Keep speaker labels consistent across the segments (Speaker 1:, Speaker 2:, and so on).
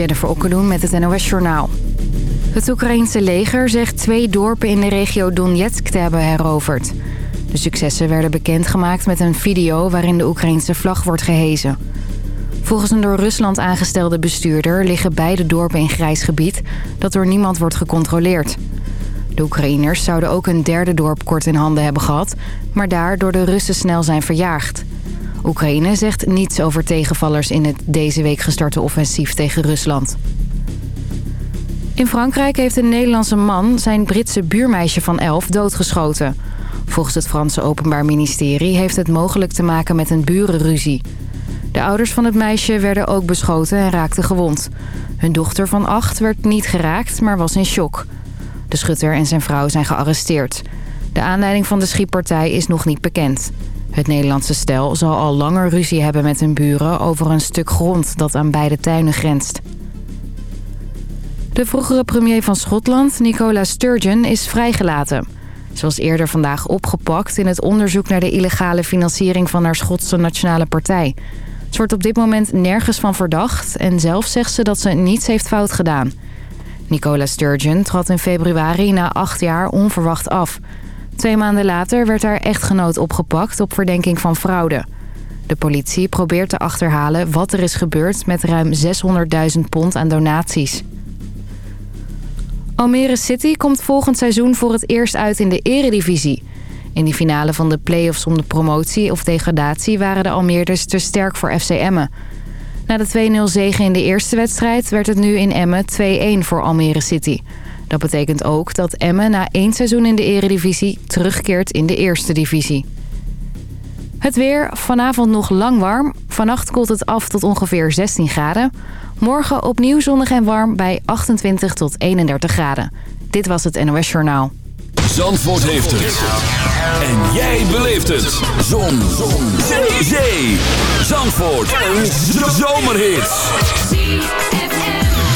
Speaker 1: Jennifer Okkeloen met het NOS Journaal. Het Oekraïense leger zegt twee dorpen in de regio Donetsk te hebben heroverd. De successen werden bekendgemaakt met een video waarin de Oekraïense vlag wordt gehezen. Volgens een door Rusland aangestelde bestuurder liggen beide dorpen in grijs gebied... dat door niemand wordt gecontroleerd. De Oekraïners zouden ook een derde dorp kort in handen hebben gehad... maar daar door de Russen snel zijn verjaagd. Oekraïne zegt niets over tegenvallers in het deze week gestarte offensief tegen Rusland. In Frankrijk heeft een Nederlandse man zijn Britse buurmeisje van 11 doodgeschoten. Volgens het Franse Openbaar Ministerie heeft het mogelijk te maken met een burenruzie. De ouders van het meisje werden ook beschoten en raakten gewond. Hun dochter van 8 werd niet geraakt, maar was in shock. De schutter en zijn vrouw zijn gearresteerd. De aanleiding van de schietpartij is nog niet bekend. Het Nederlandse stel zal al langer ruzie hebben met hun buren... over een stuk grond dat aan beide tuinen grenst. De vroegere premier van Schotland, Nicola Sturgeon, is vrijgelaten. Ze was eerder vandaag opgepakt in het onderzoek naar de illegale financiering van haar Schotse Nationale Partij. Ze wordt op dit moment nergens van verdacht en zelf zegt ze dat ze niets heeft fout gedaan. Nicola Sturgeon trad in februari na acht jaar onverwacht af. Twee maanden later werd haar echtgenoot opgepakt op verdenking van fraude. De politie probeert te achterhalen wat er is gebeurd met ruim 600.000 pond aan donaties. Almere City komt volgend seizoen voor het eerst uit in de eredivisie. In die finale van de play-offs om de promotie of degradatie waren de Almeerders te sterk voor FC Emmen. Na de 2-0 zege in de eerste wedstrijd werd het nu in Emmen 2-1 voor Almere City. Dat betekent ook dat Emmen na één seizoen in de eredivisie terugkeert in de eerste divisie. Het weer, vanavond nog lang warm. Vannacht koelt het af tot ongeveer 16 graden. Morgen opnieuw zonnig en warm bij 28 tot 31 graden. Dit was het NOS Journaal.
Speaker 2: Zandvoort heeft het. En jij beleeft het. Zon. Zon. Zee. Zee. Zandvoort. Een zomerhit.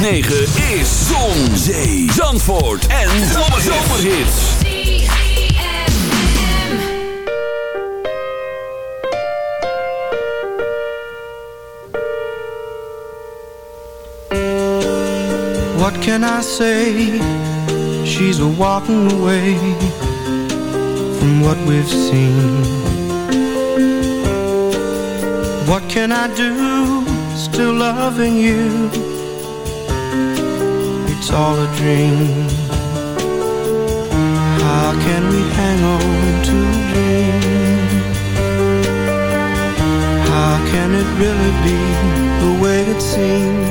Speaker 3: 9 is
Speaker 2: Zon, Zee, Zandvoort en Zomerhits.
Speaker 3: What can I say? She's a walking away from what we've seen. What can I do? Still loving you all a dream. How can we hang on to a dream How can it really be the way it seems?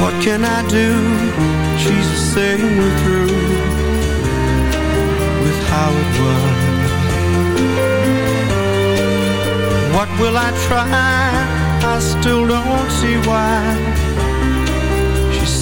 Speaker 3: What can I do, Jesus, saying we're through With how it was. What will I try? I still don't see why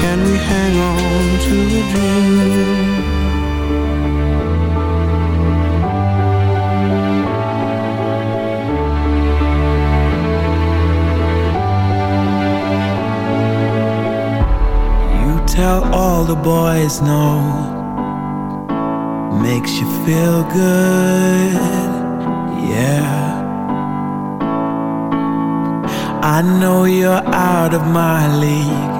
Speaker 3: Can we hang on to a dream?
Speaker 4: You tell all the boys no. Makes you feel good, yeah. I know you're out of my league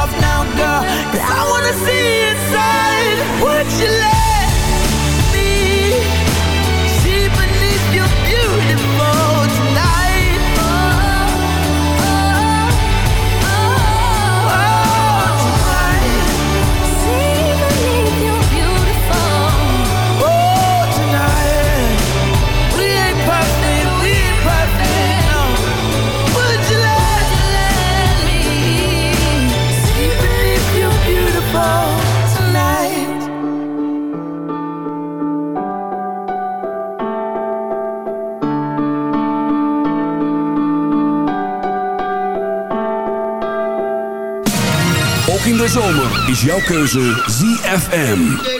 Speaker 4: Off now, girl. 'Cause I wanna see inside. Would you let me see beneath your beautiful
Speaker 5: is jouw keuze ZFM.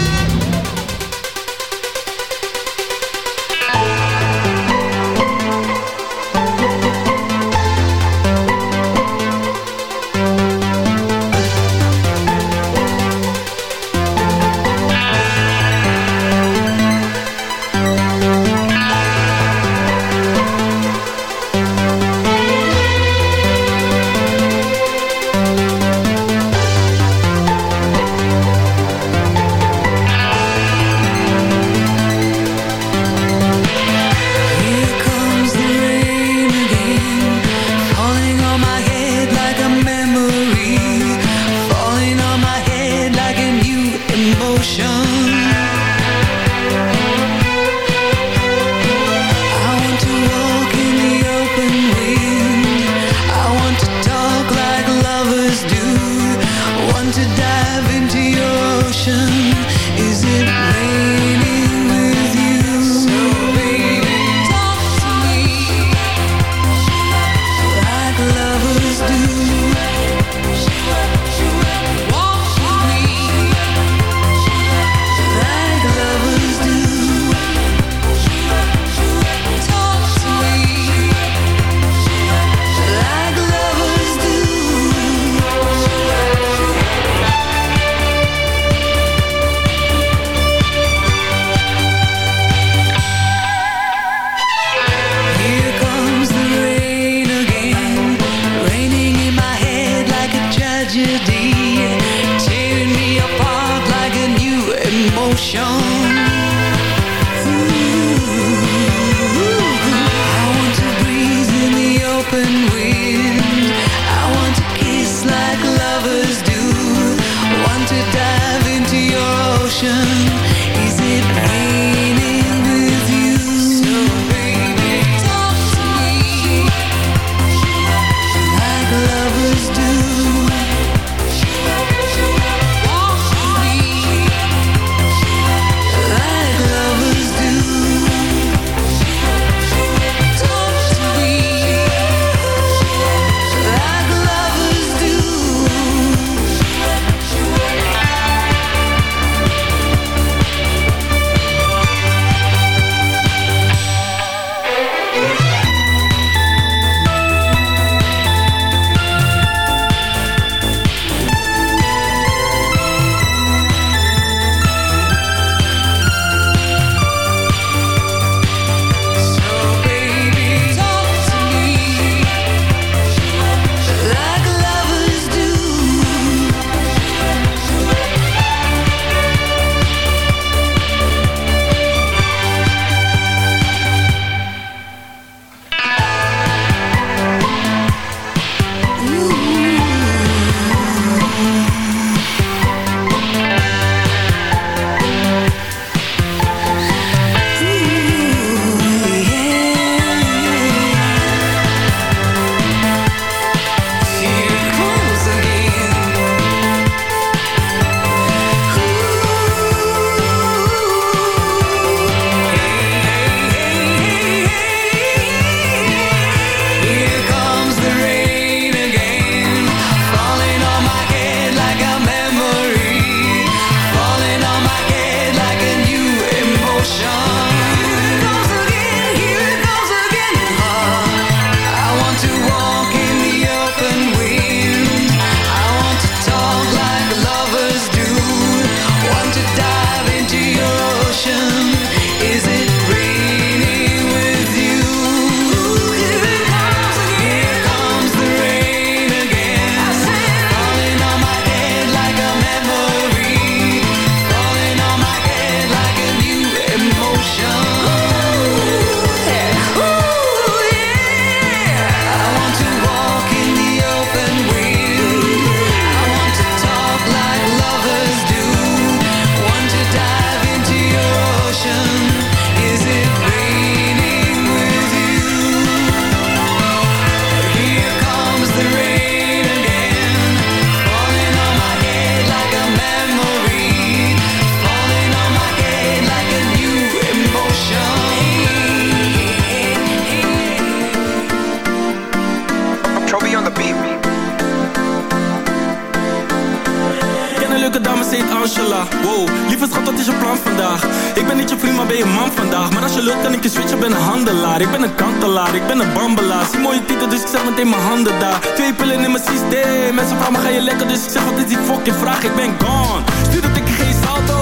Speaker 2: Is je plan vandaag? Ik ben niet je vriend, maar ben je man vandaag. Maar als je lukt kan ik je switchen, ben een handelaar. Ik ben een kantelaar, ik ben een bambelaar. Zie mooie titel, dus ik zet meteen mijn handen daar. Twee pillen in mijn systeem. Mensen vragen me ga je lekker, dus ik zeg wat is die fucking vraag? Ik ben gone, stuur dat ik geen salto.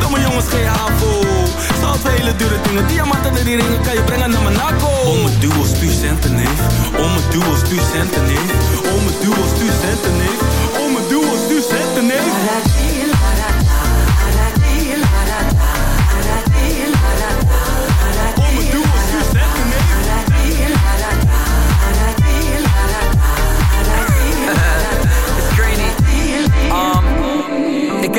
Speaker 2: Domme jongens, geen havo. Zout voor hele dure dingen. Diamanten en die ringen kan je brengen naar Monaco Om mijn duo, stuur centen, neef. Om mijn duo, stuur centen, neef. Om mijn duo, stuur centen, neef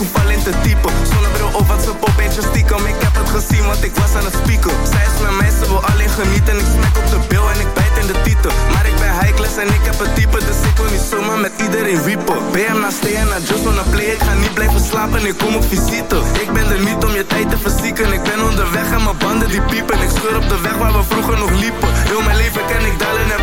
Speaker 2: ik hoef alleen te typen Zonder bril op, wat ze pop, beetje stiekem. Ik heb het gezien, want ik was aan het spieken. Zij is met mij, ze wil alleen genieten. Ik smek op de bil en ik bijt in de titel. Maar ik ben class en ik heb het type Dus ik wil niet zomaar met iedereen wiepen. BM naar stay en just wanna play. Ik ga niet blijven slapen, ik kom op visite. Ik ben er niet om je tijd te verzieken. Ik ben onderweg en mijn banden die piepen. Ik scheur op de weg waar we vroeger nog liepen. Heel mijn leven ken ik dalen en